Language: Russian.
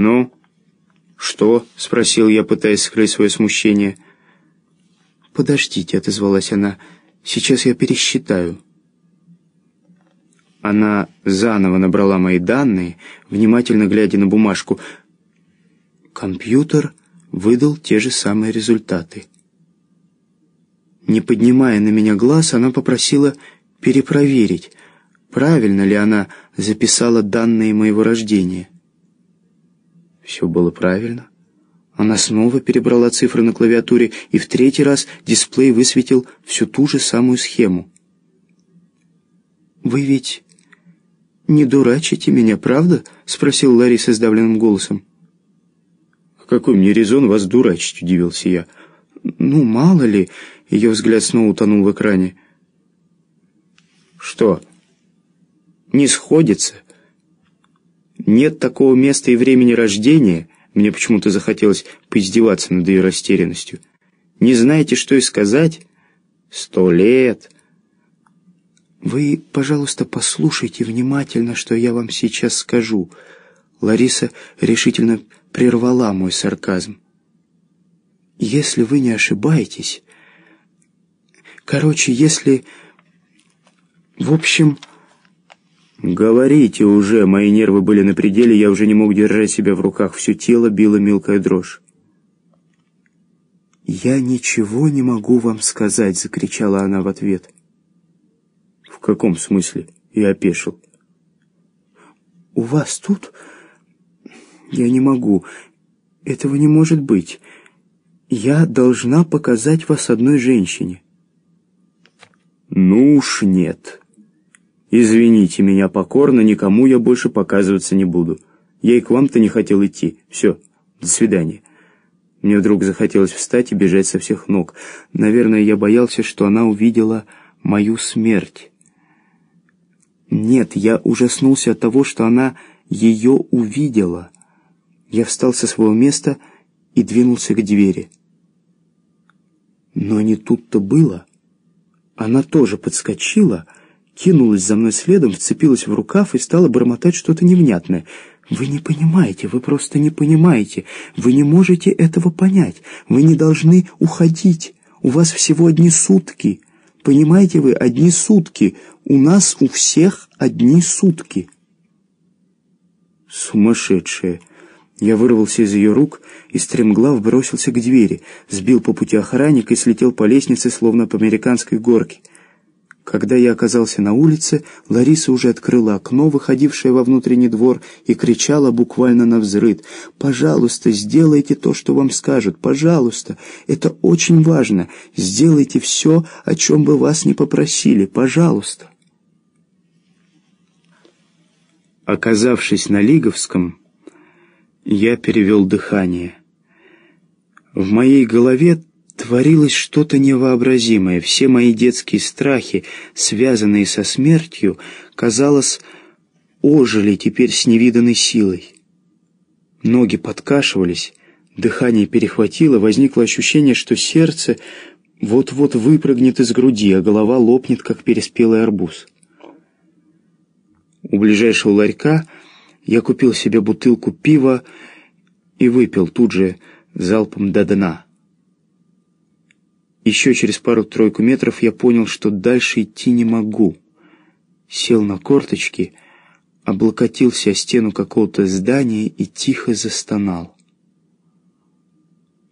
«Ну, что?» — спросил я, пытаясь скрыть свое смущение. «Подождите», — отозвалась она, — «сейчас я пересчитаю». Она заново набрала мои данные, внимательно глядя на бумажку. Компьютер выдал те же самые результаты. Не поднимая на меня глаз, она попросила перепроверить, правильно ли она записала данные моего рождения. Все было правильно. Она снова перебрала цифры на клавиатуре, и в третий раз дисплей высветил всю ту же самую схему. «Вы ведь не дурачите меня, правда?» — спросил Лариса сдавленным голосом. «А какой мне резон вас дурачить?» — удивился я. «Ну, мало ли...» — ее взгляд снова утонул в экране. «Что? Не сходится? Нет такого места и времени рождения?» Мне почему-то захотелось поиздеваться над ее растерянностью. «Не знаете, что и сказать? Сто лет!» «Вы, пожалуйста, послушайте внимательно, что я вам сейчас скажу». Лариса решительно прервала мой сарказм. «Если вы не ошибаетесь... Короче, если... В общем...» «Говорите уже!» Мои нервы были на пределе, я уже не мог держать себя в руках. Все тело било мелкая дрожь. «Я ничего не могу вам сказать!» — закричала она в ответ. «В каком смысле?» — я опешил. «У вас тут...» «Я не могу. Этого не может быть. Я должна показать вас одной женщине». «Ну уж нет». «Извините меня покорно, никому я больше показываться не буду. Я и к вам-то не хотел идти. Все, до свидания». Мне вдруг захотелось встать и бежать со всех ног. Наверное, я боялся, что она увидела мою смерть. Нет, я ужаснулся от того, что она ее увидела. Я встал со своего места и двинулся к двери. Но не тут-то было. Она тоже подскочила — кинулась за мной следом, вцепилась в рукав и стала бормотать что-то невнятное. «Вы не понимаете, вы просто не понимаете. Вы не можете этого понять. Вы не должны уходить. У вас всего одни сутки. Понимаете вы, одни сутки. У нас у всех одни сутки». Сумасшедшая. Я вырвался из ее рук и стремглав бросился к двери, сбил по пути охранника и слетел по лестнице, словно по американской горке. Когда я оказался на улице, Лариса уже открыла окно, выходившее во внутренний двор, и кричала буквально на взрыд. «Пожалуйста, сделайте то, что вам скажут. Пожалуйста, это очень важно. Сделайте все, о чем бы вас не попросили. Пожалуйста». Оказавшись на Лиговском, я перевел дыхание. В моей голове Творилось что-то невообразимое. Все мои детские страхи, связанные со смертью, казалось, ожили теперь с невиданной силой. Ноги подкашивались, дыхание перехватило, возникло ощущение, что сердце вот-вот выпрыгнет из груди, а голова лопнет, как переспелый арбуз. У ближайшего ларька я купил себе бутылку пива и выпил тут же залпом до дна. Еще через пару-тройку метров я понял, что дальше идти не могу. Сел на корточки, облокотился о стену какого-то здания и тихо застонал.